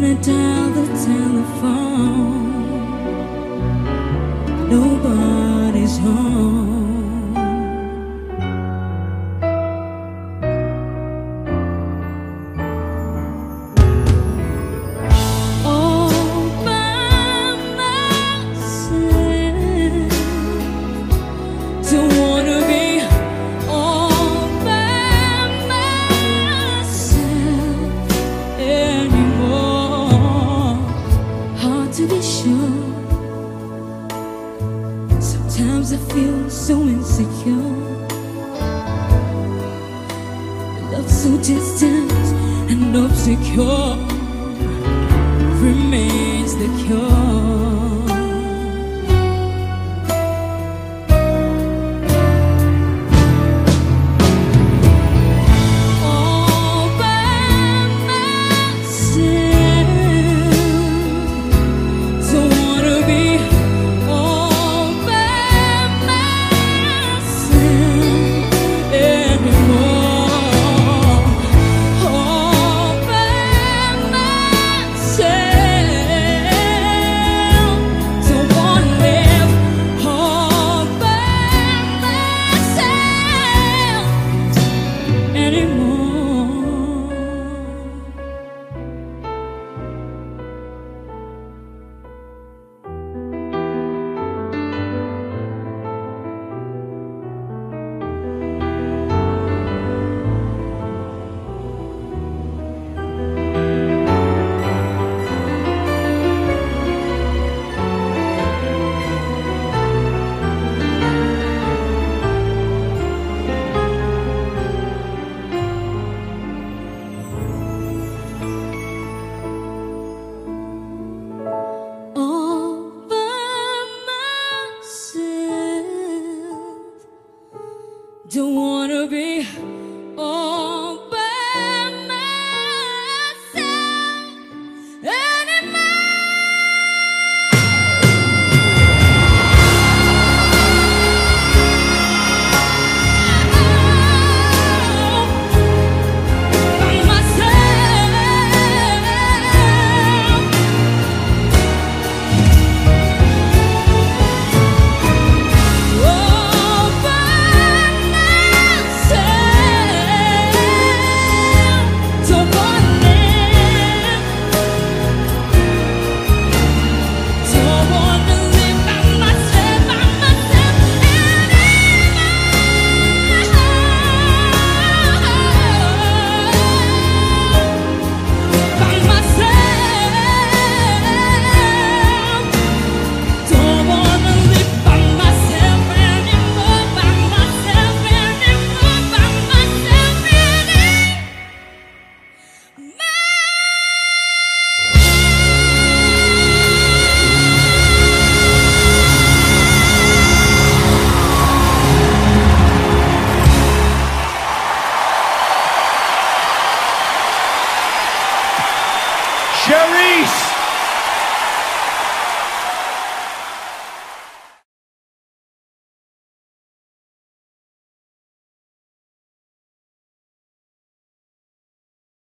When I dial the telephone, nobody's Sometimes I feel so insecure. Love so distant and obscure remains the cure. Charisse.